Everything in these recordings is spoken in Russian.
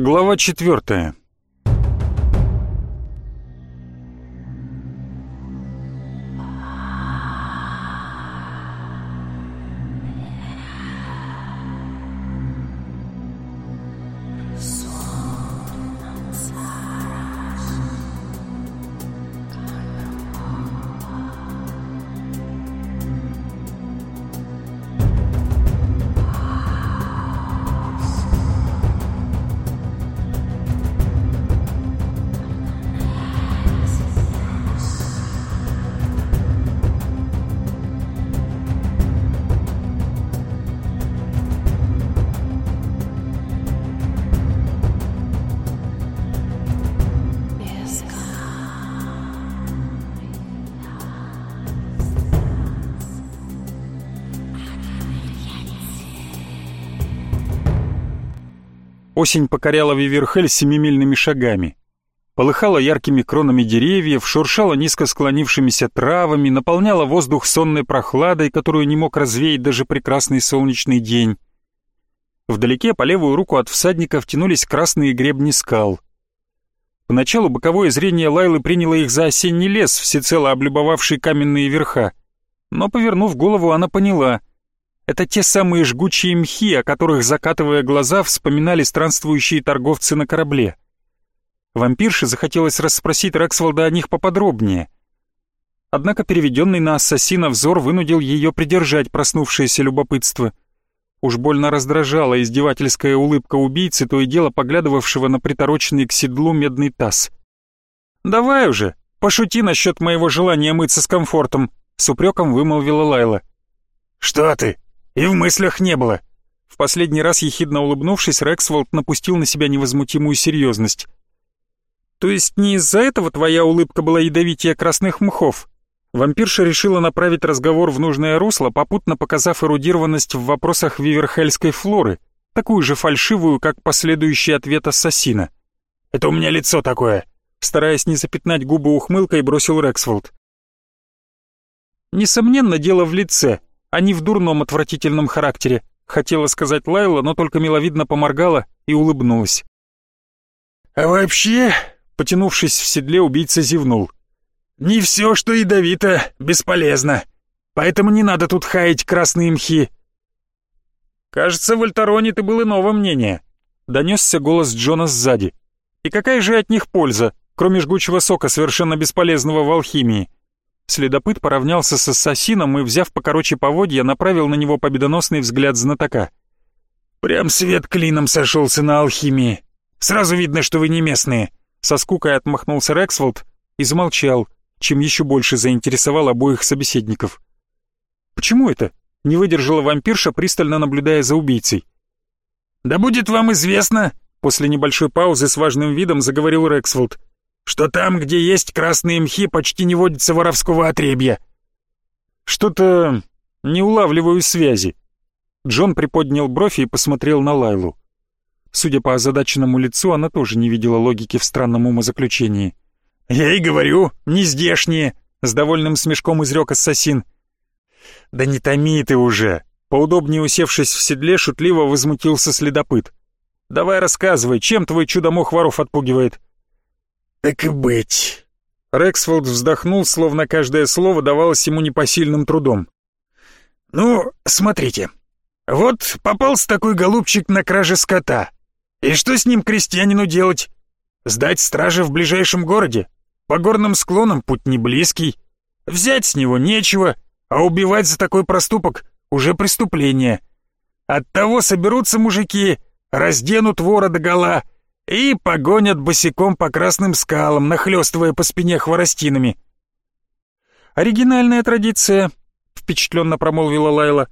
Глава четвертая. Осень покоряла Виверхель семимильными шагами. Полыхала яркими кронами деревьев, шуршала низко склонившимися травами, наполняла воздух сонной прохладой, которую не мог развеять даже прекрасный солнечный день. Вдалеке по левую руку от всадников тянулись красные гребни скал. Поначалу боковое зрение Лайлы приняло их за осенний лес, всецело облюбовавший каменные верха. Но, повернув голову, она поняла — это те самые жгучие мхи, о которых, закатывая глаза, вспоминали странствующие торговцы на корабле. Вампирше захотелось расспросить Рексволда о них поподробнее. Однако переведенный на ассасина взор вынудил ее придержать проснувшееся любопытство. Уж больно раздражала издевательская улыбка убийцы, то и дело поглядывавшего на притороченный к седлу медный таз. «Давай уже, пошути насчет моего желания мыться с комфортом», — с упреком вымолвила Лайла. «Что ты? И в мыслях не было. В последний раз ехидно улыбнувшись, Рексволд напустил на себя невозмутимую серьезность. То есть не из-за этого твоя улыбка была ядовитее красных мхов? Вампирша решила направить разговор в нужное русло, попутно показав эрудированность в вопросах виверхельской флоры, такую же фальшивую, как последующий ответ ассасина. «Это у меня лицо такое», стараясь не запятнать губы ухмылкой, бросил Рексфолд. Несомненно, дело в лице, а не в дурном отвратительном характере, хотела сказать Лайла, но только миловидно поморгала и улыбнулась. «А вообще...» — потянувшись в седле, убийца зевнул. «Не все, что ядовито, бесполезно, поэтому не надо тут хаять красные мхи». «Кажется, в Альтароне ты был иного мнения», — донесся голос Джона сзади. «И какая же от них польза, кроме жгучего сока, совершенно бесполезного в алхимии?» Следопыт поравнялся с ассасином и, взяв покороче поводья, направил на него победоносный взгляд знатока. «Прям свет клином сошелся на алхимии. Сразу видно, что вы не местные». Со скукой отмахнулся Рексфолд и замолчал, чем еще больше заинтересовал обоих собеседников. «Почему это?» — не выдержала вампирша, пристально наблюдая за убийцей. «Да будет вам известно», — после небольшой паузы с важным видом заговорил Рексфолд, что там, где есть красные мхи, почти не водится воровского отребья. Что-то не улавливаю связи. Джон приподнял бровь и посмотрел на Лайлу. Судя по озадаченному лицу, она тоже не видела логики в странном умозаключении. «Я и говорю, не здешние!» — с довольным смешком изрек ассасин. «Да не томи ты уже!» Поудобнее усевшись в седле, шутливо возмутился следопыт. «Давай рассказывай, чем твой чудо-мох воров отпугивает?» «Так и быть». Рексфолд вздохнул, словно каждое слово давалось ему непосильным трудом. «Ну, смотрите. Вот попался такой голубчик на краже скота. И что с ним крестьянину делать? Сдать страже в ближайшем городе? По горным склонам путь не близкий. Взять с него нечего, а убивать за такой проступок уже преступление. Оттого соберутся мужики, разденут вора догола и погонят босиком по красным скалам, нахлёстывая по спине хворостинами. «Оригинальная традиция», — впечатленно промолвила Лайла.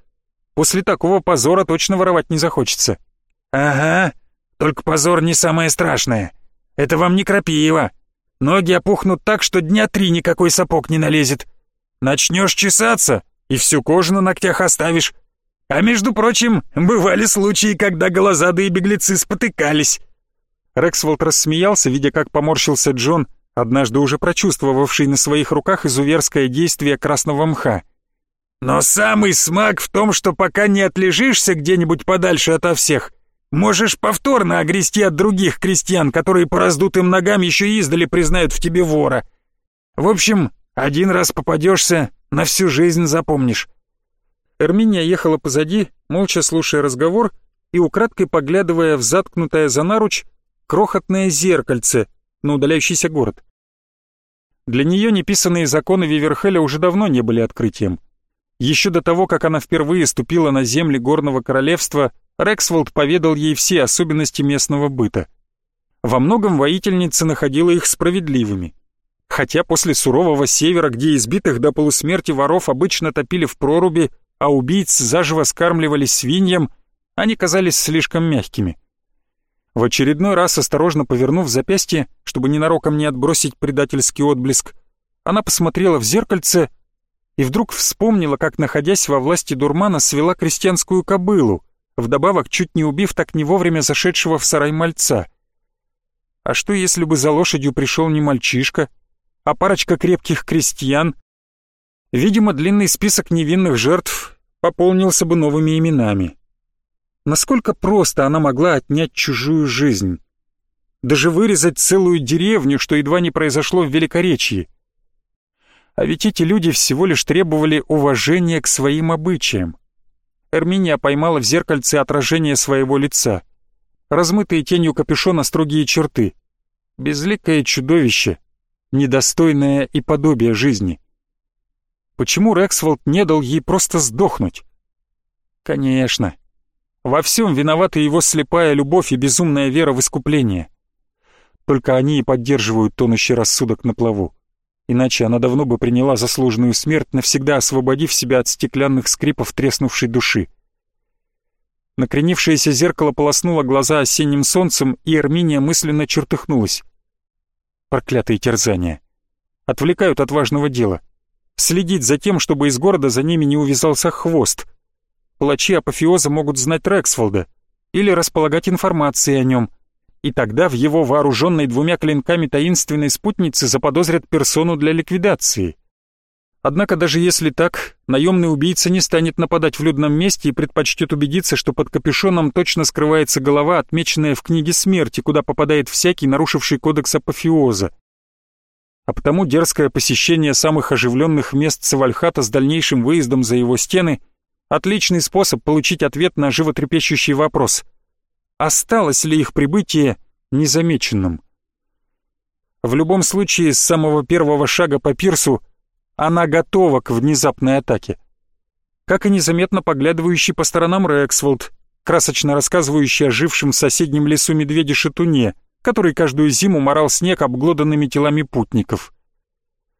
«После такого позора точно воровать не захочется». «Ага, только позор не самое страшное. Это вам не крапива. Ноги опухнут так, что дня три никакой сапог не налезет. Начнешь чесаться, и всю кожу на ногтях оставишь. А между прочим, бывали случаи, когда голозадые беглецы спотыкались. Рексволд рассмеялся, видя, как поморщился Джон, однажды уже прочувствовавший на своих руках изуверское действие красного мха. «Но самый смак в том, что пока не отлежишься где-нибудь подальше ото всех, Можешь повторно огрести от других крестьян, которые по раздутым ногам еще издали признают в тебе вора. В общем, один раз попадешься, на всю жизнь запомнишь». Эрминия ехала позади, молча слушая разговор и украдкой поглядывая в заткнутое за наруч крохотное зеркальце на удаляющийся город. Для нее неписанные законы Виверхеля уже давно не были открытием. Еще до того, как она впервые ступила на земли Горного Королевства, Рексволд поведал ей все особенности местного быта. Во многом воительница находила их справедливыми. Хотя после сурового севера, где избитых до полусмерти воров обычно топили в проруби, а убийц заживо скармливали свиньям, они казались слишком мягкими. В очередной раз, осторожно повернув запястье, чтобы ненароком не отбросить предательский отблеск, она посмотрела в зеркальце и вдруг вспомнила, как, находясь во власти дурмана, свела крестьянскую кобылу, вдобавок чуть не убив так не вовремя зашедшего в сарай мальца. А что, если бы за лошадью пришел не мальчишка, а парочка крепких крестьян? Видимо, длинный список невинных жертв пополнился бы новыми именами. Насколько просто она могла отнять чужую жизнь? Даже вырезать целую деревню, что едва не произошло в Великоречье. А ведь эти люди всего лишь требовали уважения к своим обычаям. Эрминия поймала в зеркальце отражение своего лица. Размытые тенью капюшона строгие черты. Безликое чудовище, недостойное и подобие жизни. Почему Рексфолд не дал ей просто сдохнуть? Конечно. Во всем виновата его слепая любовь и безумная вера в искупление. Только они и поддерживают тонущий рассудок на плаву иначе она давно бы приняла заслуженную смерть, навсегда освободив себя от стеклянных скрипов треснувшей души. Накренившееся зеркало полоснуло глаза осенним солнцем, и Арминия мысленно чертыхнулась. Проклятые терзания. Отвлекают от важного дела. Следить за тем, чтобы из города за ними не увязался хвост. Палачи апофеоза могут знать Рексфолда или располагать информацией о нем — и тогда в его вооруженной двумя клинками таинственной спутницы заподозрят персону для ликвидации. Однако даже если так, наемный убийца не станет нападать в людном месте и предпочтет убедиться, что под капюшоном точно скрывается голова, отмеченная в книге смерти, куда попадает всякий, нарушивший кодекс апофеоза. А потому дерзкое посещение самых оживленных мест Савальхата с дальнейшим выездом за его стены – отличный способ получить ответ на животрепещущий вопрос – осталось ли их прибытие незамеченным. В любом случае, с самого первого шага по пирсу она готова к внезапной атаке. Как и незаметно поглядывающий по сторонам Рексволд, красочно рассказывающий о жившем в соседнем лесу медведе-шатуне, который каждую зиму морал снег обглоданными телами путников.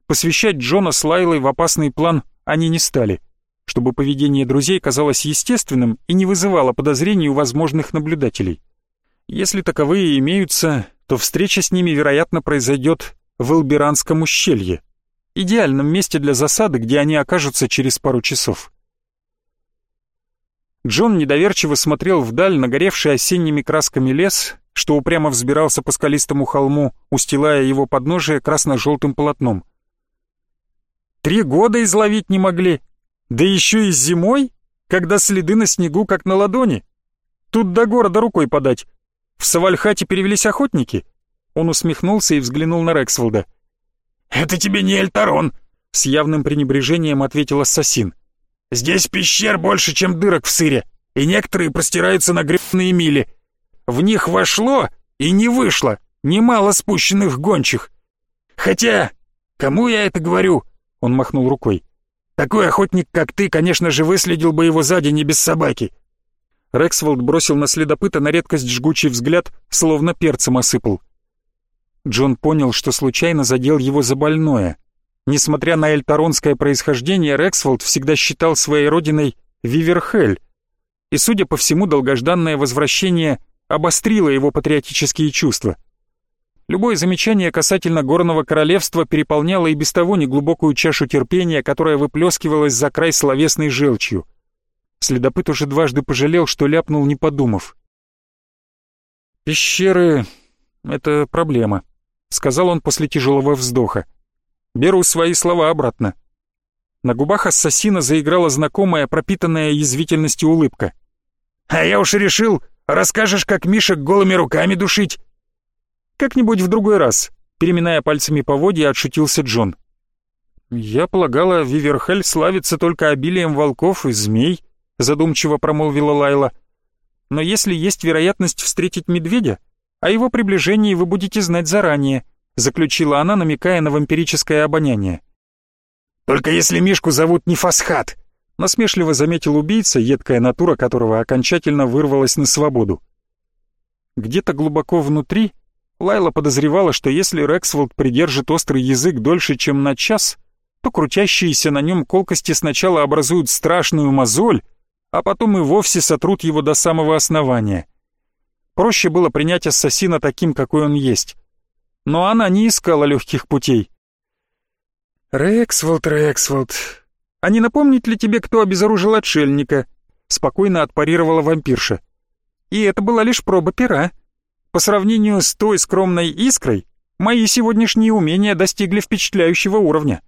Посвящать Джона с Лайлой в опасный план они не стали чтобы поведение друзей казалось естественным и не вызывало подозрений у возможных наблюдателей. Если таковые имеются, то встреча с ними, вероятно, произойдет в Элберанском ущелье, идеальном месте для засады, где они окажутся через пару часов. Джон недоверчиво смотрел вдаль на горевший осенними красками лес, что упрямо взбирался по скалистому холму, устилая его подножие красно-желтым полотном. «Три года изловить не могли», да еще и зимой, когда следы на снегу как на ладони. Тут до города рукой подать. В Савальхате перевелись охотники. Он усмехнулся и взглянул на Рексфолда. «Это тебе не Эльтарон», — с явным пренебрежением ответил ассасин. «Здесь пещер больше, чем дырок в сыре, и некоторые простираются на гребные мили. В них вошло и не вышло немало спущенных гончих. Хотя, кому я это говорю?» — он махнул рукой. Такой охотник, как ты, конечно же, выследил бы его сзади не без собаки». Рексволд бросил на следопыта на редкость жгучий взгляд, словно перцем осыпал. Джон понял, что случайно задел его за больное. Несмотря на эльтаронское происхождение, Рексволд всегда считал своей родиной Виверхель, и, судя по всему, долгожданное возвращение обострило его патриотические чувства — Любое замечание касательно горного королевства переполняло и без того неглубокую чашу терпения, которая выплескивалась за край словесной желчью. Следопыт уже дважды пожалел, что ляпнул, не подумав. «Пещеры — это проблема», — сказал он после тяжелого вздоха. «Беру свои слова обратно». На губах ассасина заиграла знакомая, пропитанная язвительностью улыбка. «А я уж решил, Расскажешь, как Мишек голыми руками душить?» «Как-нибудь в другой раз», — переминая пальцами поводья, отшутился Джон. «Я полагала, Виверхель славится только обилием волков и змей», — задумчиво промолвила Лайла. «Но если есть вероятность встретить медведя, о его приближении вы будете знать заранее», — заключила она, намекая на вампирическое обоняние. «Только если Мишку зовут не Фасхат», насмешливо заметил убийца, едкая натура которого окончательно вырвалась на свободу. Где-то глубоко внутри Лайла подозревала, что если Рексволд придержит острый язык дольше, чем на час, то крутящиеся на нем колкости сначала образуют страшную мозоль, а потом и вовсе сотрут его до самого основания. Проще было принять ассасина таким, какой он есть. Но она не искала легких путей. «Рексволд, Рексволд, «А не напомнить ли тебе, кто обезоружил отшельника?» Спокойно отпарировала вампирша. «И это была лишь проба пера. По сравнению с той скромной искрой, мои сегодняшние умения достигли впечатляющего уровня.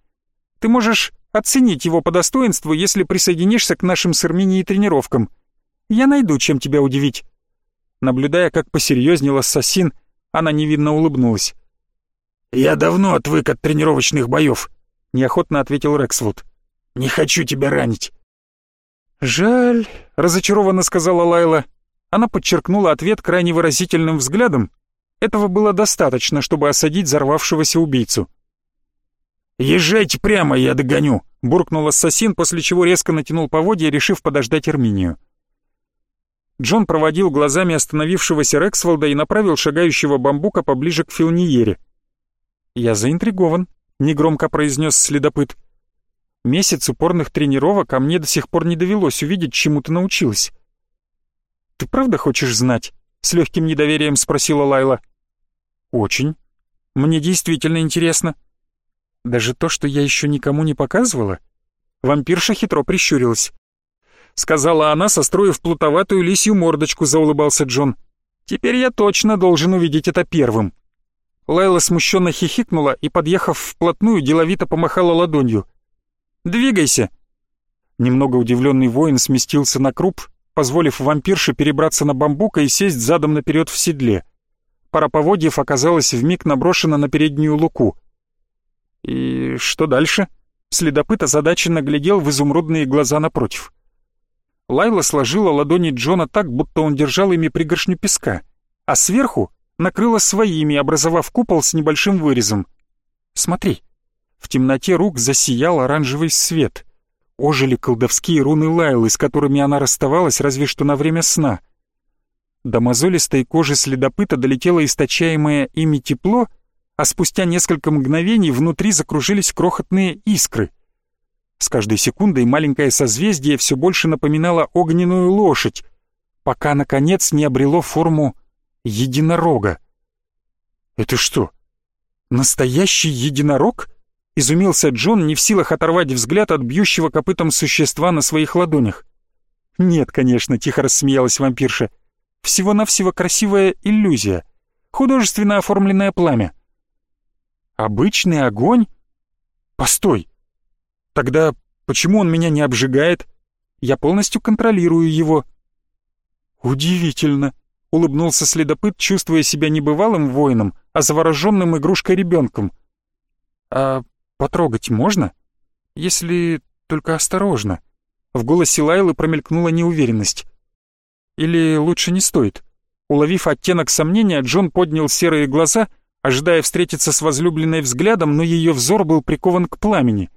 Ты можешь оценить его по достоинству, если присоединишься к нашим с Арминией тренировкам. Я найду, чем тебя удивить». Наблюдая, как посерьезнел ассасин, она невинно улыбнулась. «Я давно отвык от тренировочных боев», — неохотно ответил Рексвуд. Не хочу тебя ранить». «Жаль», — разочарованно сказала Лайла. Она подчеркнула ответ крайне выразительным взглядом. Этого было достаточно, чтобы осадить взорвавшегося убийцу. «Езжайте прямо, я догоню», — буркнул ассасин, после чего резко натянул поводья, решив подождать Эрминию. Джон проводил глазами остановившегося Рексволда и направил шагающего бамбука поближе к Филниере. «Я заинтригован», — негромко произнес следопыт. Месяц упорных тренировок, а мне до сих пор не довелось увидеть, чему ты научилась. «Ты правда хочешь знать?» — с легким недоверием спросила Лайла. «Очень. Мне действительно интересно. Даже то, что я еще никому не показывала?» Вампирша хитро прищурилась. Сказала она, состроив плутоватую лисью мордочку, заулыбался Джон. «Теперь я точно должен увидеть это первым». Лайла смущенно хихикнула и, подъехав вплотную, деловито помахала ладонью — Двигайся!» Немного удивленный воин сместился на круп, позволив вампирше перебраться на бамбука и сесть задом наперед в седле. Пара поводьев оказалась вмиг наброшена на переднюю луку. «И что дальше?» Следопыт озадаченно глядел в изумрудные глаза напротив. Лайла сложила ладони Джона так, будто он держал ими пригоршню песка, а сверху накрыла своими, образовав купол с небольшим вырезом. «Смотри, в темноте рук засиял оранжевый свет. Ожили колдовские руны Лайлы, с которыми она расставалась разве что на время сна. До мозолистой кожи следопыта долетело источаемое ими тепло, а спустя несколько мгновений внутри закружились крохотные искры. С каждой секундой маленькое созвездие все больше напоминало огненную лошадь, пока, наконец, не обрело форму единорога. «Это что, настоящий единорог?» Изумился Джон, не в силах оторвать взгляд от бьющего копытом существа на своих ладонях. «Нет, конечно», — тихо рассмеялась вампирша. «Всего-навсего красивая иллюзия. Художественно оформленное пламя». «Обычный огонь? Постой! Тогда почему он меня не обжигает? Я полностью контролирую его». «Удивительно», — улыбнулся следопыт, чувствуя себя не бывалым воином, а завороженным игрушкой-ребенком. «А «Потрогать можно? Если только осторожно». В голосе Лайлы промелькнула неуверенность. «Или лучше не стоит?» Уловив оттенок сомнения, Джон поднял серые глаза, ожидая встретиться с возлюбленной взглядом, но ее взор был прикован к пламени.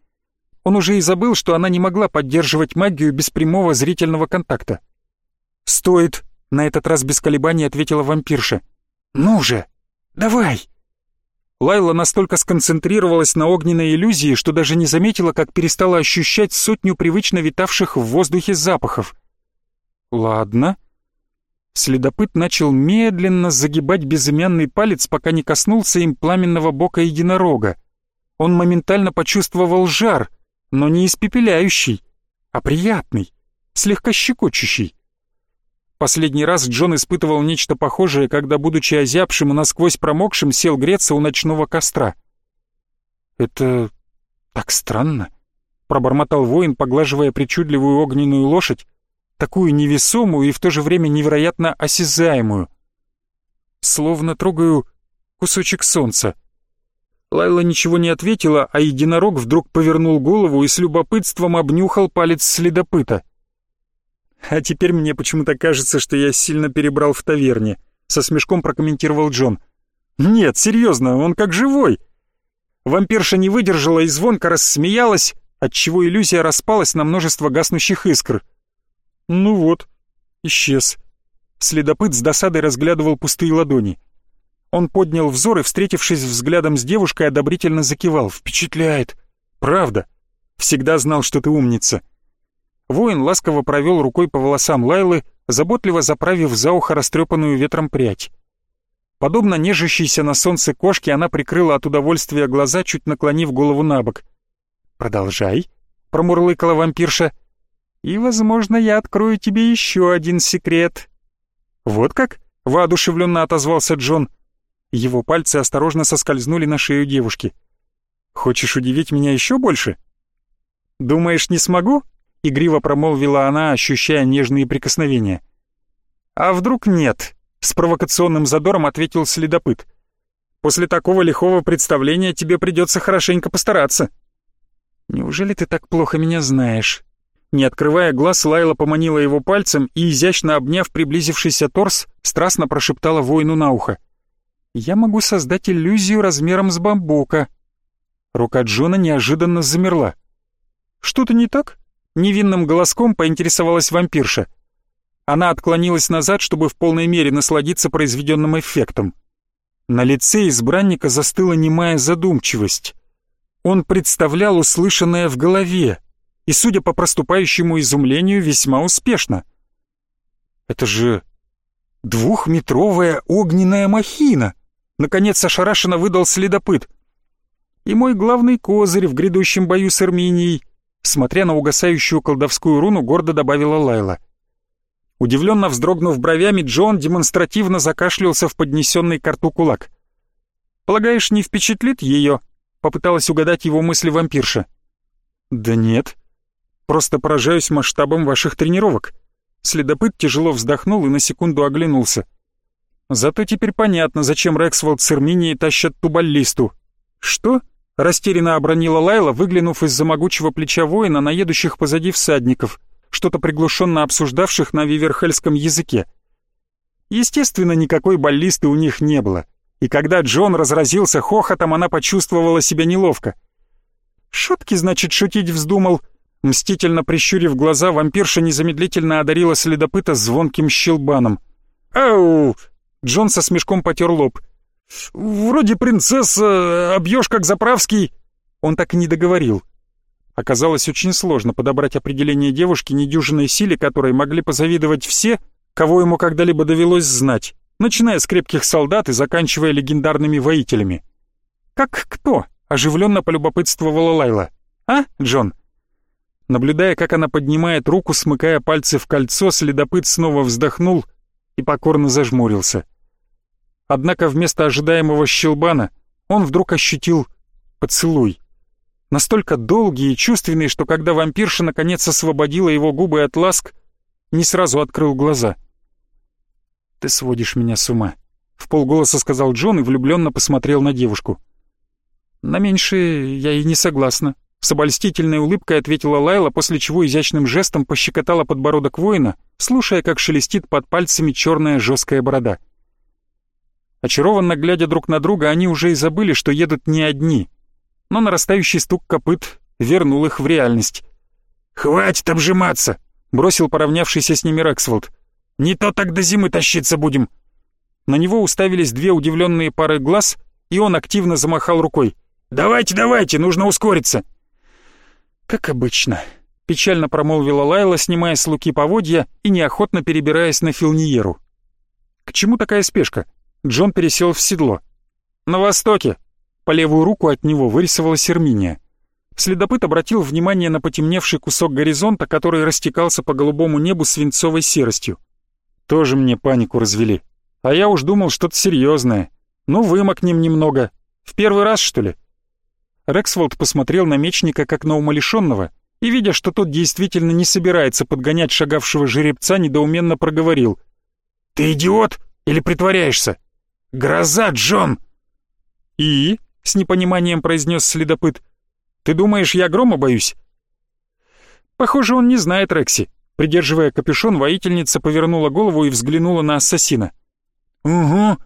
Он уже и забыл, что она не могла поддерживать магию без прямого зрительного контакта. «Стоит», — на этот раз без колебаний ответила вампирша. «Ну же, давай!» Лайла настолько сконцентрировалась на огненной иллюзии, что даже не заметила, как перестала ощущать сотню привычно витавших в воздухе запахов. «Ладно». Следопыт начал медленно загибать безымянный палец, пока не коснулся им пламенного бока единорога. Он моментально почувствовал жар, но не испепеляющий, а приятный, слегка щекочущий. Последний раз Джон испытывал нечто похожее, когда, будучи озябшим и насквозь промокшим, сел греться у ночного костра. «Это так странно», — пробормотал воин, поглаживая причудливую огненную лошадь, такую невесомую и в то же время невероятно осязаемую. Словно трогаю кусочек солнца. Лайла ничего не ответила, а единорог вдруг повернул голову и с любопытством обнюхал палец следопыта. «А теперь мне почему-то кажется, что я сильно перебрал в таверне», — со смешком прокомментировал Джон. «Нет, серьезно, он как живой». Вампирша не выдержала и звонко рассмеялась, отчего иллюзия распалась на множество гаснущих искр. «Ну вот, исчез». Следопыт с досадой разглядывал пустые ладони. Он поднял взор и, встретившись взглядом с девушкой, одобрительно закивал. «Впечатляет! Правда! Всегда знал, что ты умница!» Воин ласково провел рукой по волосам Лайлы, заботливо заправив за ухо растрепанную ветром прядь. Подобно нежащейся на солнце кошке, она прикрыла от удовольствия глаза, чуть наклонив голову на бок. «Продолжай», — промурлыкала вампирша. «И, возможно, я открою тебе еще один секрет». «Вот как?» — воодушевленно отозвался Джон. Его пальцы осторожно соскользнули на шею девушки. «Хочешь удивить меня еще больше?» «Думаешь, не смогу?» — игриво промолвила она, ощущая нежные прикосновения. «А вдруг нет?» — с провокационным задором ответил следопыт. «После такого лихого представления тебе придется хорошенько постараться». «Неужели ты так плохо меня знаешь?» Не открывая глаз, Лайла поманила его пальцем и, изящно обняв приблизившийся торс, страстно прошептала воину на ухо. «Я могу создать иллюзию размером с бамбука». Рука Джона неожиданно замерла. «Что-то не так?» — невинным голоском поинтересовалась вампирша. Она отклонилась назад, чтобы в полной мере насладиться произведенным эффектом. На лице избранника застыла немая задумчивость. Он представлял услышанное в голове, и, судя по проступающему изумлению, весьма успешно. «Это же двухметровая огненная махина!» Наконец ошарашенно выдал следопыт. «И мой главный козырь в грядущем бою с Арменией», смотря на угасающую колдовскую руну, гордо добавила Лайла. Удивленно вздрогнув бровями, Джон демонстративно закашлялся в поднесенный к рту кулак. «Полагаешь, не впечатлит ее?» — попыталась угадать его мысли вампирша. «Да нет», Просто поражаюсь масштабом ваших тренировок». Следопыт тяжело вздохнул и на секунду оглянулся. «Зато теперь понятно, зачем Рексволд с Эрминией тащат ту баллисту». «Что?» — растерянно обронила Лайла, выглянув из-за могучего плеча воина на едущих позади всадников, что-то приглушенно обсуждавших на виверхельском языке. Естественно, никакой баллисты у них не было, и когда Джон разразился хохотом, она почувствовала себя неловко. «Шутки, значит, шутить вздумал», Мстительно прищурив глаза, вампирша незамедлительно одарила следопыта звонким щелбаном. «Ау!» Джон со смешком потер лоб. «Вроде принцесса, обьешь как заправский». Он так и не договорил. Оказалось очень сложно подобрать определение девушки недюжинной силе, которой могли позавидовать все, кого ему когда-либо довелось знать, начиная с крепких солдат и заканчивая легендарными воителями. «Как кто?» — оживленно полюбопытствовала Лайла. «А, Джон?» Наблюдая, как она поднимает руку, смыкая пальцы в кольцо, следопыт снова вздохнул и покорно зажмурился. Однако вместо ожидаемого щелбана он вдруг ощутил поцелуй. Настолько долгий и чувственный, что когда вампирша наконец освободила его губы от ласк, не сразу открыл глаза. «Ты сводишь меня с ума», — в полголоса сказал Джон и влюбленно посмотрел на девушку. «На меньшее я и не согласна», с обольстительной улыбкой ответила Лайла, после чего изящным жестом пощекотала подбородок воина, слушая, как шелестит под пальцами черная жесткая борода. Очарованно глядя друг на друга, они уже и забыли, что едут не одни. Но нарастающий стук копыт вернул их в реальность. «Хватит обжиматься!» — бросил поравнявшийся с ними Рексволд. «Не то так до зимы тащиться будем!» На него уставились две удивленные пары глаз, и он активно замахал рукой. «Давайте, давайте, нужно ускориться!» «Как обычно», — печально промолвила Лайла, снимая с луки поводья и неохотно перебираясь на Филниеру. «К чему такая спешка?» Джон пересел в седло. «На востоке!» По левую руку от него вырисовалась Эрминия. Следопыт обратил внимание на потемневший кусок горизонта, который растекался по голубому небу свинцовой серостью. «Тоже мне панику развели. А я уж думал, что-то серьезное. Ну, вымокнем немного. В первый раз, что ли?» Рексволд посмотрел на мечника как на умалишенного и, видя, что тот действительно не собирается подгонять шагавшего жеребца, недоуменно проговорил. «Ты идиот или притворяешься? Гроза, Джон!» «И?» — с непониманием произнес следопыт. «Ты думаешь, я грома боюсь?» Похоже, он не знает Рекси. Придерживая капюшон, воительница повернула голову и взглянула на ассасина. «Угу.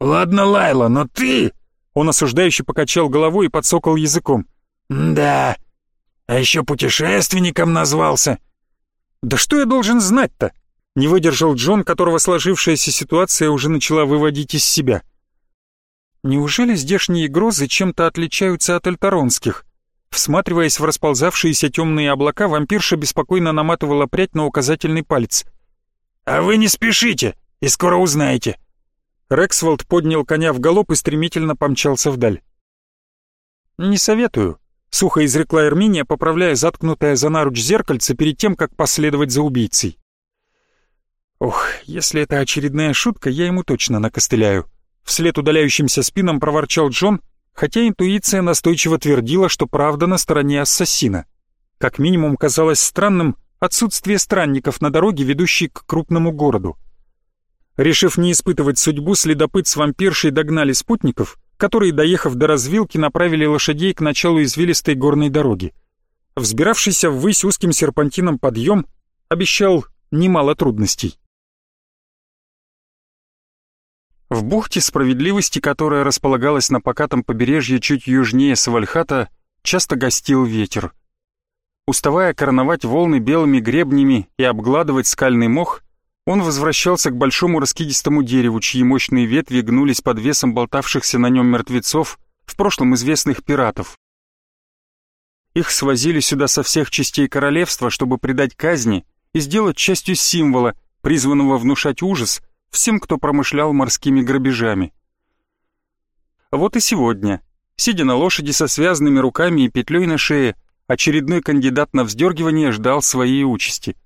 Ладно, Лайла, но ты...» Он осуждающе покачал головой и подсокал языком. «Да. А еще путешественником назвался». «Да что я должен знать-то?» Не выдержал Джон, которого сложившаяся ситуация уже начала выводить из себя. Неужели здешние грозы чем-то отличаются от альтаронских? Всматриваясь в расползавшиеся темные облака, вампирша беспокойно наматывала прядь на указательный палец. «А вы не спешите, и скоро узнаете». Рексволд поднял коня в галоп и стремительно помчался вдаль. «Не советую», — сухо изрекла Эрминия, поправляя заткнутое за наруч зеркальце перед тем, как последовать за убийцей. «Ох, если это очередная шутка, я ему точно накостыляю». Вслед удаляющимся спинам проворчал Джон, хотя интуиция настойчиво твердила, что правда на стороне ассасина. Как минимум казалось странным отсутствие странников на дороге, ведущей к крупному городу. Решив не испытывать судьбу, следопыт с вампиршей догнали спутников, которые, доехав до развилки, направили лошадей к началу извилистой горной дороги. Взбиравшийся ввысь узким серпантином подъем обещал немало трудностей. В бухте справедливости, которая располагалась на покатом побережье чуть южнее Савальхата, часто гостил ветер. Уставая короновать волны белыми гребнями и обгладывать скальный мох, он возвращался к большому раскидистому дереву, чьи мощные ветви гнулись под весом болтавшихся на нем мертвецов, в прошлом известных пиратов. Их свозили сюда со всех частей королевства, чтобы придать казни и сделать частью символа, призванного внушать ужас всем, кто промышлял морскими грабежами. Вот и сегодня, сидя на лошади со связанными руками и петлей на шее, очередной кандидат на вздергивание ждал своей участи.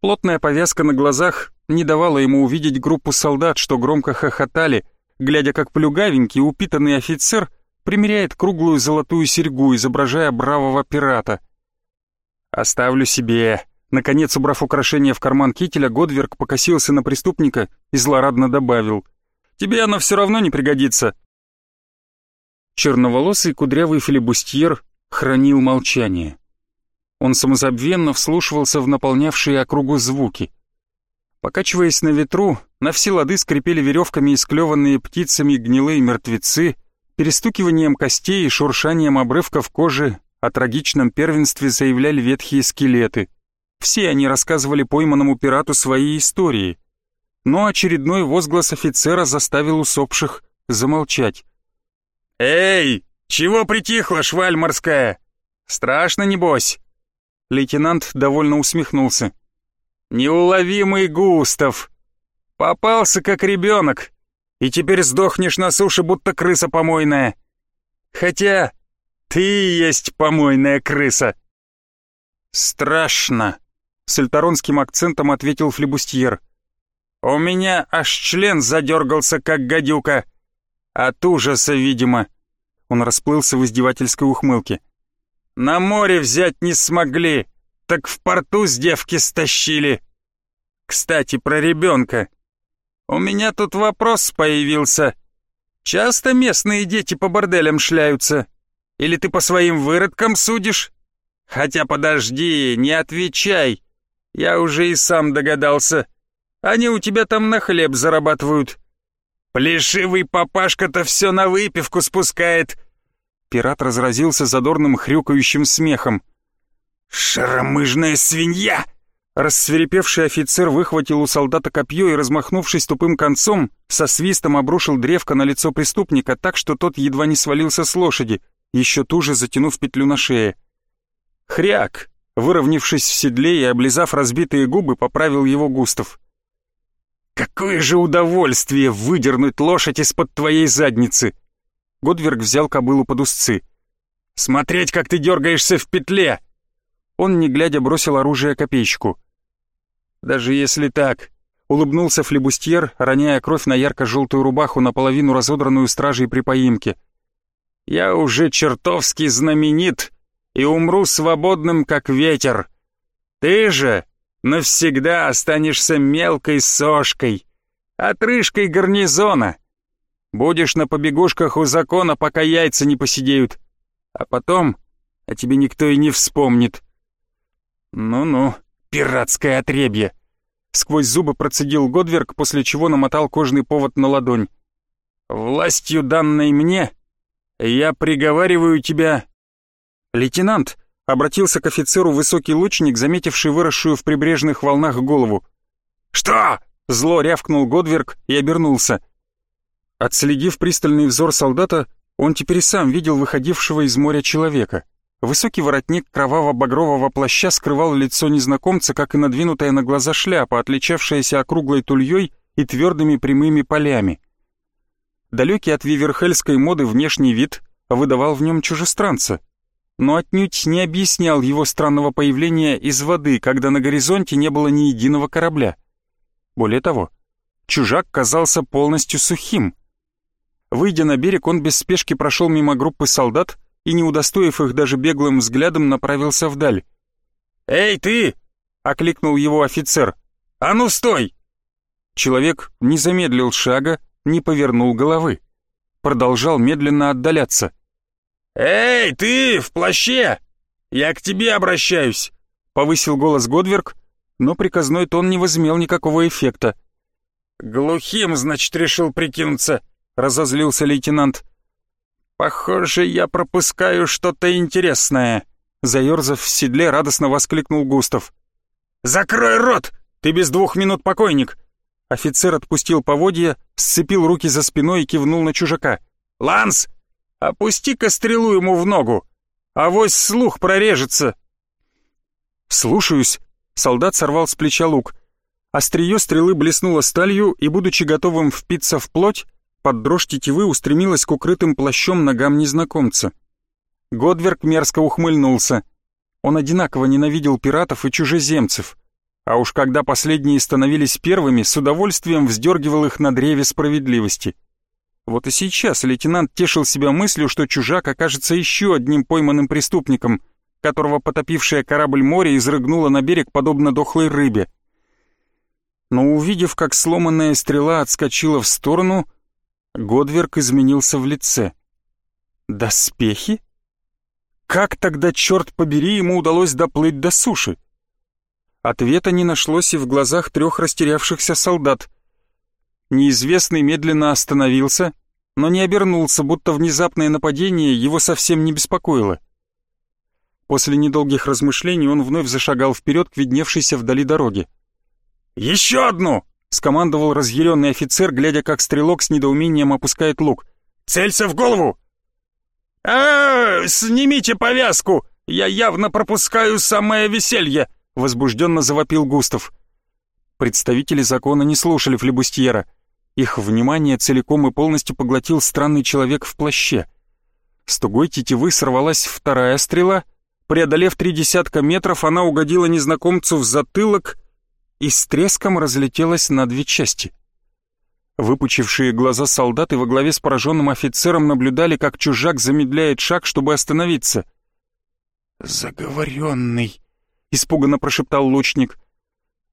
Плотная повязка на глазах не давала ему увидеть группу солдат, что громко хохотали, глядя как плюгавенький упитанный офицер примеряет круглую золотую серьгу, изображая бравого пирата. «Оставлю себе», Наконец, убрав украшение в карман кителя, Годверк покосился на преступника и злорадно добавил. «Тебе оно все равно не пригодится». Черноволосый кудрявый филибустьер хранил молчание. Он самозабвенно вслушивался в наполнявшие округу звуки. Покачиваясь на ветру, на все лады скрипели веревками исклеванные птицами гнилые мертвецы, перестукиванием костей и шуршанием обрывков кожи о трагичном первенстве заявляли ветхие скелеты — все они рассказывали пойманному пирату свои истории. Но очередной возглас офицера заставил усопших замолчать. «Эй, чего притихла, шваль морская? Страшно, небось?» Лейтенант довольно усмехнулся. «Неуловимый Густав! Попался, как ребенок, и теперь сдохнешь на суше, будто крыса помойная. Хотя ты есть помойная крыса!» «Страшно!» С альтаронским акцентом ответил флебустьер. «У меня аж член задергался, как гадюка. От ужаса, видимо». Он расплылся в издевательской ухмылке. «На море взять не смогли, так в порту с девки стащили. Кстати, про ребенка. У меня тут вопрос появился. Часто местные дети по борделям шляются? Или ты по своим выродкам судишь? Хотя подожди, не отвечай. Я уже и сам догадался. Они у тебя там на хлеб зарабатывают. Плешивый папашка-то все на выпивку спускает. Пират разразился задорным хрюкающим смехом. «Шаромыжная свинья!» Рассверепевший офицер выхватил у солдата копье и, размахнувшись тупым концом, со свистом обрушил древко на лицо преступника так, что тот едва не свалился с лошади, еще туже затянув петлю на шее. «Хряк!» Выровнявшись в седле и облизав разбитые губы, поправил его Густав. «Какое же удовольствие выдернуть лошадь из-под твоей задницы!» Годверг взял кобылу под узцы. «Смотреть, как ты дергаешься в петле!» Он, не глядя, бросил оружие копейщику. «Даже если так...» — улыбнулся флебустьер, роняя кровь на ярко-желтую рубаху, наполовину разодранную стражей при поимке. «Я уже чертовски знаменит и умру свободным, как ветер. Ты же навсегда останешься мелкой сошкой, отрыжкой гарнизона. Будешь на побегушках у закона, пока яйца не посидеют, а потом о тебе никто и не вспомнит. Ну-ну, пиратское отребье. Сквозь зубы процедил Годверк, после чего намотал кожный повод на ладонь. «Властью, данной мне, я приговариваю тебя...» «Лейтенант!» — обратился к офицеру высокий лучник, заметивший выросшую в прибрежных волнах голову. «Что?» — зло рявкнул Годверк и обернулся. Отследив пристальный взор солдата, он теперь сам видел выходившего из моря человека — Высокий воротник кроваво-багрового плаща скрывал лицо незнакомца, как и надвинутая на глаза шляпа, отличавшаяся округлой тульей и твердыми прямыми полями. Далекий от виверхельской моды внешний вид выдавал в нем чужестранца, но отнюдь не объяснял его странного появления из воды, когда на горизонте не было ни единого корабля. Более того, чужак казался полностью сухим. Выйдя на берег, он без спешки прошел мимо группы солдат, и, не удостоив их даже беглым взглядом, направился вдаль. «Эй, ты!» — окликнул его офицер. «А ну, стой!» Человек не замедлил шага, не повернул головы. Продолжал медленно отдаляться. «Эй, ты, в плаще! Я к тебе обращаюсь!» Повысил голос Годверк, но приказной тон не возымел никакого эффекта. «Глухим, значит, решил прикинуться», — разозлился лейтенант. «Похоже, я пропускаю что-то интересное», — заерзав в седле, радостно воскликнул Густав. «Закрой рот! Ты без двух минут покойник!» Офицер отпустил поводья, сцепил руки за спиной и кивнул на чужака. «Ланс, опусти-ка стрелу ему в ногу! Авось слух прорежется!» «Слушаюсь!» Солдат сорвал с плеча лук. Острие стрелы блеснуло сталью, и, будучи готовым впиться в плоть, под дрожь тетивы устремилась к укрытым плащом ногам незнакомца. Годверк мерзко ухмыльнулся. Он одинаково ненавидел пиратов и чужеземцев. А уж когда последние становились первыми, с удовольствием вздергивал их на древе справедливости. Вот и сейчас лейтенант тешил себя мыслью, что чужак окажется еще одним пойманным преступником, которого потопившая корабль море изрыгнула на берег подобно дохлой рыбе. Но увидев, как сломанная стрела отскочила в сторону, Годверк изменился в лице. Доспехи? Как тогда, черт побери, ему удалось доплыть до суши? Ответа не нашлось и в глазах трех растерявшихся солдат. Неизвестный медленно остановился, но не обернулся, будто внезапное нападение его совсем не беспокоило. После недолгих размышлений он вновь зашагал вперед к видневшейся вдали дороге. «Еще одну!» — скомандовал разъяренный офицер, глядя, как стрелок с недоумением опускает лук. «Целься в голову!» а, снимите повязку! Я явно пропускаю самое веселье!» — возбужденно завопил Густав. Представители закона не слушали флебустьера. Их внимание целиком и полностью поглотил странный человек в плаще. С тугой тетивы сорвалась вторая стрела. Преодолев три десятка метров, она угодила незнакомцу в затылок и с треском разлетелась на две части. Выпучившие глаза солдаты во главе с пораженным офицером наблюдали, как чужак замедляет шаг, чтобы остановиться. «Заговоренный», — испуганно прошептал лучник.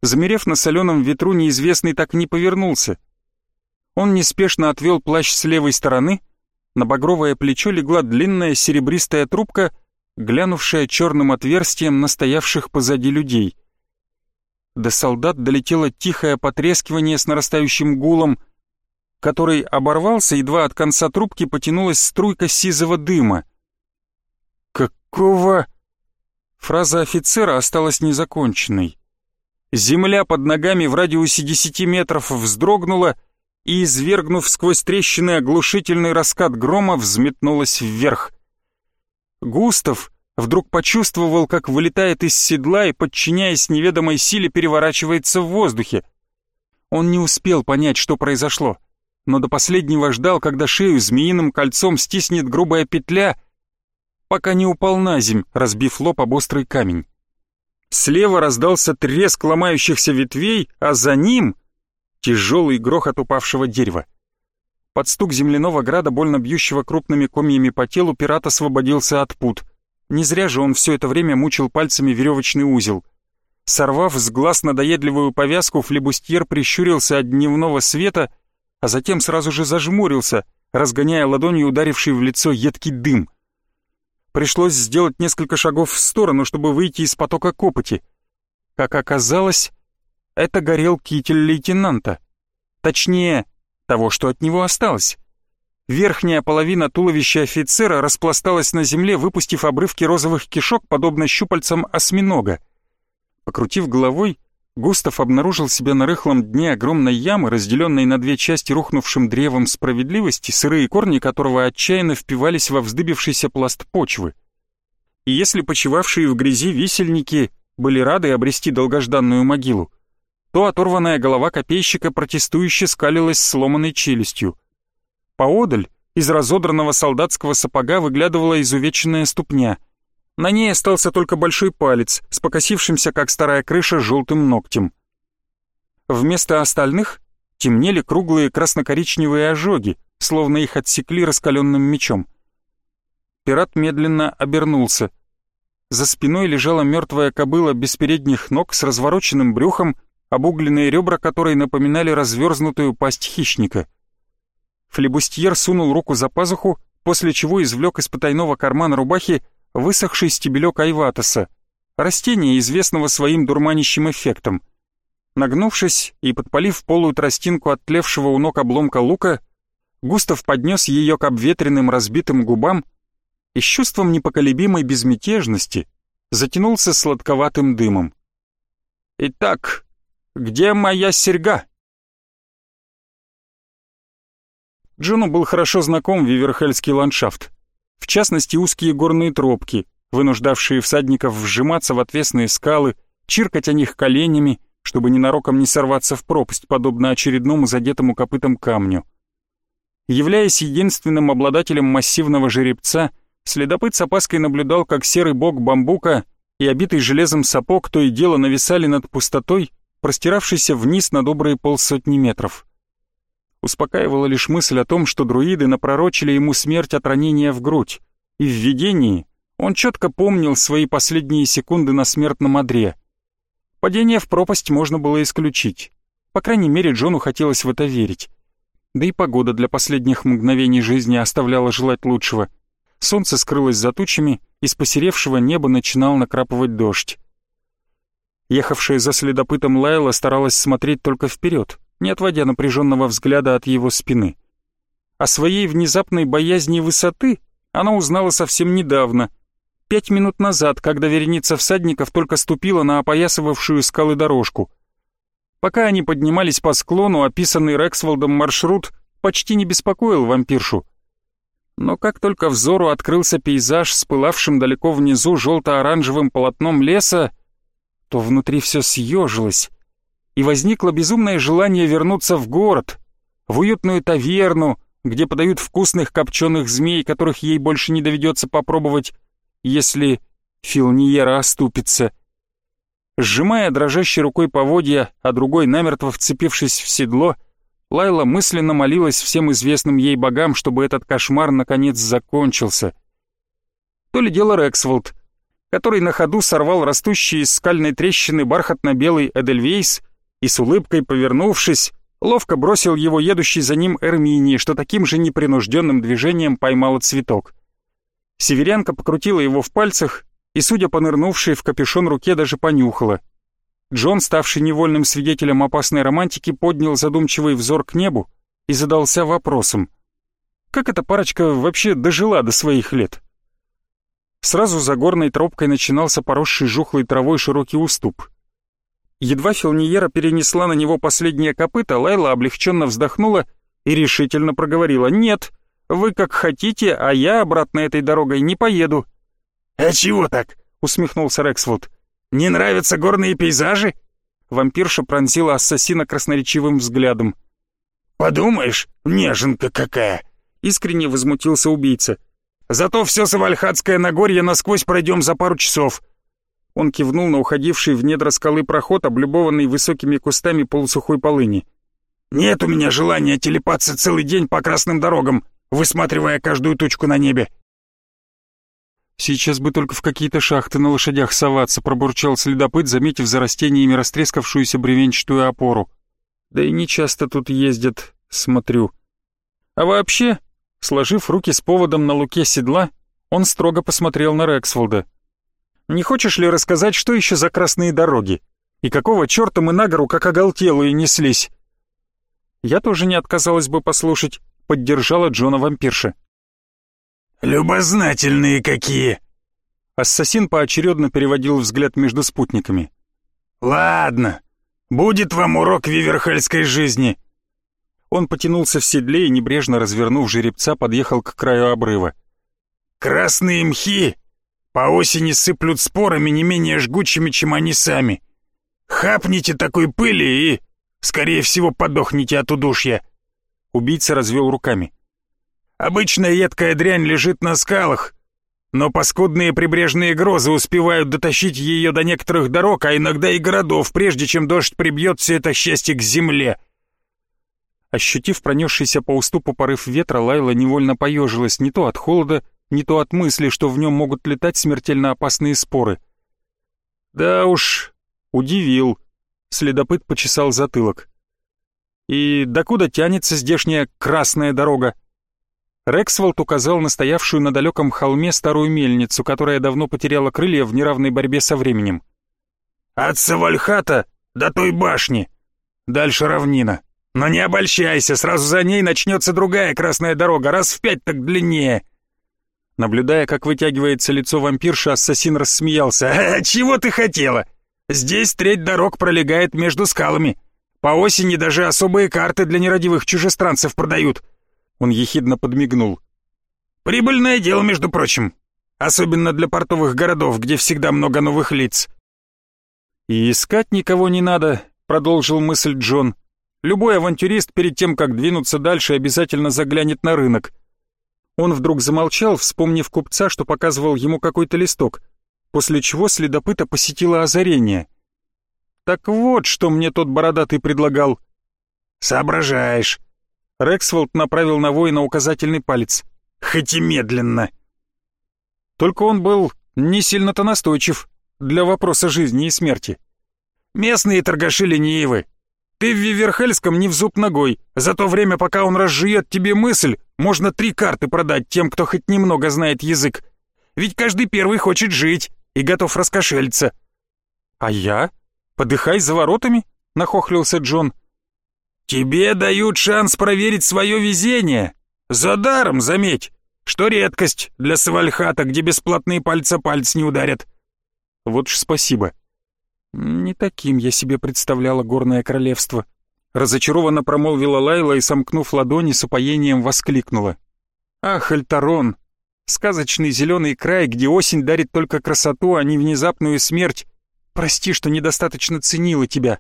Замерев на соленом ветру, неизвестный так и не повернулся. Он неспешно отвел плащ с левой стороны, на багровое плечо легла длинная серебристая трубка, глянувшая черным отверстием на стоявших позади людей. До солдат долетело тихое потрескивание с нарастающим гулом, который оборвался, едва от конца трубки потянулась струйка сизого дыма. «Какого...» Фраза офицера осталась незаконченной. Земля под ногами в радиусе десяти метров вздрогнула и, извергнув сквозь трещины оглушительный раскат грома, взметнулась вверх. Густав, Вдруг почувствовал, как вылетает из седла и, подчиняясь неведомой силе, переворачивается в воздухе. Он не успел понять, что произошло, но до последнего ждал, когда шею змеиным кольцом стиснет грубая петля, пока не упал на земь, разбив лоб об острый камень. Слева раздался треск ломающихся ветвей, а за ним тяжелый грохот упавшего дерева. Под стук земляного града, больно бьющего крупными комьями по телу, пират освободился от пут — Не зря же он все это время мучил пальцами веревочный узел. Сорвав с глаз надоедливую повязку, флебустьер прищурился от дневного света, а затем сразу же зажмурился, разгоняя ладонью ударивший в лицо едкий дым. Пришлось сделать несколько шагов в сторону, чтобы выйти из потока копоти. Как оказалось, это горел китель лейтенанта. Точнее, того, что от него осталось. Верхняя половина туловища офицера распласталась на земле, выпустив обрывки розовых кишок, подобно щупальцам осьминога. Покрутив головой, Густав обнаружил себя на рыхлом дне огромной ямы, разделенной на две части рухнувшим древом справедливости, сырые корни которого отчаянно впивались во вздыбившийся пласт почвы. И если почивавшие в грязи висельники были рады обрести долгожданную могилу, то оторванная голова копейщика протестующе скалилась сломанной челюстью. Поодаль из разодранного солдатского сапога выглядывала изувеченная ступня — на ней остался только большой палец с покосившимся, как старая крыша, желтым ногтем. Вместо остальных темнели круглые красно-коричневые ожоги, словно их отсекли раскаленным мечом. Пират медленно обернулся. За спиной лежала мертвая кобыла без передних ног с развороченным брюхом, обугленные ребра которой напоминали разверзнутую пасть хищника. Флебустьер сунул руку за пазуху, после чего извлек из потайного кармана рубахи высохший стебелек айватоса, растения, известного своим дурманящим эффектом. Нагнувшись и подпалив полую тростинку оттлевшего у ног обломка лука, Густав поднес ее к обветренным разбитым губам и с чувством непоколебимой безмятежности затянулся сладковатым дымом. «Итак, где моя серьга?» Джону был хорошо знаком Виверхельский ландшафт в частности узкие горные тропки, вынуждавшие всадников вжиматься в отвесные скалы, чиркать о них коленями, чтобы ненароком не сорваться в пропасть, подобно очередному задетому копытом камню. Являясь единственным обладателем массивного жеребца, следопыт с опаской наблюдал, как серый бок бамбука и обитый железом сапог то и дело нависали над пустотой, простиравшейся вниз на добрые полсотни метров. Успокаивала лишь мысль о том, что друиды напророчили ему смерть от ранения в грудь, и в видении он четко помнил свои последние секунды на смертном одре. Падение в пропасть можно было исключить. По крайней мере, Джону хотелось в это верить. Да и погода для последних мгновений жизни оставляла желать лучшего. Солнце скрылось за тучами, из посеревшего неба начинал накрапывать дождь. Ехавшая за следопытом Лайла старалась смотреть только вперед, не отводя напряженного взгляда от его спины. О своей внезапной боязни высоты она узнала совсем недавно, пять минут назад, когда вереница всадников только ступила на опоясывавшую скалы дорожку. Пока они поднимались по склону, описанный Рексволдом маршрут почти не беспокоил вампиршу. Но как только взору открылся пейзаж с пылавшим далеко внизу желто-оранжевым полотном леса, то внутри все съежилось, и возникло безумное желание вернуться в город, в уютную таверну, где подают вкусных копченых змей, которых ей больше не доведется попробовать, если Филниера оступится. Сжимая дрожащей рукой поводья, а другой намертво вцепившись в седло, Лайла мысленно молилась всем известным ей богам, чтобы этот кошмар наконец закончился. То ли дело Рексволд, который на ходу сорвал растущий из скальной трещины бархатно-белый Эдельвейс и с улыбкой повернувшись, ловко бросил его едущий за ним Эрминии, что таким же непринужденным движением поймала цветок. Северянка покрутила его в пальцах и, судя по нырнувшей в капюшон руке, даже понюхала. Джон, ставший невольным свидетелем опасной романтики, поднял задумчивый взор к небу и задался вопросом. Как эта парочка вообще дожила до своих лет? Сразу за горной тропкой начинался поросший жухлой травой широкий уступ. Едва Филниера перенесла на него последнее копыто, Лайла облегченно вздохнула и решительно проговорила «Нет, вы как хотите, а я обратно этой дорогой не поеду». «А чего так?» — усмехнулся Рексвуд. «Не нравятся горные пейзажи?» Вампирша пронзила ассасина красноречивым взглядом. «Подумаешь, неженка какая!» — искренне возмутился убийца. «Зато все Савальхатское Нагорье насквозь пройдем за пару часов. Он кивнул на уходивший в недра скалы проход, облюбованный высокими кустами полусухой полыни. «Нет у меня желания телепаться целый день по красным дорогам, высматривая каждую точку на небе». Сейчас бы только в какие-то шахты на лошадях соваться, пробурчал следопыт, заметив за растениями растрескавшуюся бревенчатую опору. Да и не часто тут ездят, смотрю. А вообще, сложив руки с поводом на луке седла, он строго посмотрел на Рексфолда. «Не хочешь ли рассказать, что еще за красные дороги? И какого черта мы на гору, как оголтелые, неслись?» «Я тоже не отказалась бы послушать», — поддержала Джона вампирша. «Любознательные какие!» Ассасин поочередно переводил взгляд между спутниками. «Ладно, будет вам урок виверхельской жизни!» Он потянулся в седле и, небрежно развернув жеребца, подъехал к краю обрыва. Красные мхи по осени сыплют спорами не менее жгучими, чем они сами. Хапните такой пыли и, скорее всего, подохните от удушья. Убийца развел руками. Обычная едкая дрянь лежит на скалах, но паскудные прибрежные грозы успевают дотащить ее до некоторых дорог, а иногда и городов, прежде чем дождь прибьет все это счастье к земле. Ощутив пронесшийся по уступу порыв ветра, Лайла невольно поежилась не то от холода, не то от мысли, что в нем могут летать смертельно опасные споры. Да уж, удивил. Следопыт почесал затылок. И докуда тянется здешняя красная дорога? Рексволд указал на стоявшую на далеком холме старую мельницу, которая давно потеряла крылья в неравной борьбе со временем. «От Савальхата до той башни. Дальше равнина. Но не обольщайся, сразу за ней начнется другая красная дорога, раз в пять так длиннее. Наблюдая, как вытягивается лицо вампирши, ассасин рассмеялся. «А чего ты хотела? Здесь треть дорог пролегает между скалами. По осени даже особые карты для нерадивых чужестранцев продают». Он ехидно подмигнул. «Прибыльное дело, между прочим. Особенно для портовых городов, где всегда много новых лиц». «И искать никого не надо», — продолжил мысль Джон. «Любой авантюрист перед тем, как двинуться дальше, обязательно заглянет на рынок. Он вдруг замолчал, вспомнив купца, что показывал ему какой-то листок, после чего следопыта посетило озарение. «Так вот, что мне тот бородатый предлагал». «Соображаешь». Рексфолд направил на воина указательный палец. «Хоть и медленно». Только он был не сильно-то настойчив для вопроса жизни и смерти. «Местные торгаши ленивы. Ты в Виверхельском не в зуб ногой. За то время, пока он разжует тебе мысль, можно три карты продать тем, кто хоть немного знает язык. Ведь каждый первый хочет жить и готов раскошелиться. А я? Подыхай за воротами? Нахохлился Джон. Тебе дают шанс проверить свое везение. За даром, заметь. Что редкость для Савальхата, где бесплатные пальца пальц не ударят. Вот ж спасибо. Не таким я себе представляла горное королевство. Разочарованно промолвила Лайла и, сомкнув ладони, с упоением воскликнула. «Ах, Альтарон! Сказочный зеленый край, где осень дарит только красоту, а не внезапную смерть. Прости, что недостаточно ценила тебя».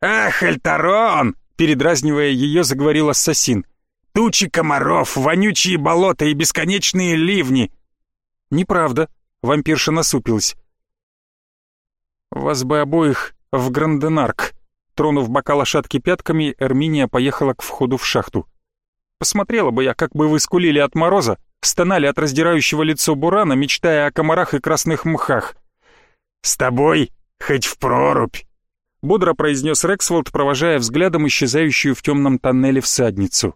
«Ах, Альтарон!» — передразнивая ее, заговорил ассасин. «Тучи комаров, вонючие болота и бесконечные ливни!» «Неправда», — вампирша насупилась. «Вас бы обоих в Гранденарк», Тронув бока лошадки пятками, Эрминия поехала к входу в шахту. Посмотрела бы я, как бы вы скулили от мороза, стонали от раздирающего лицо бурана, мечтая о комарах и красных мхах. «С тобой хоть в прорубь!» Бодро произнес Рексфолд, провожая взглядом исчезающую в темном тоннеле всадницу.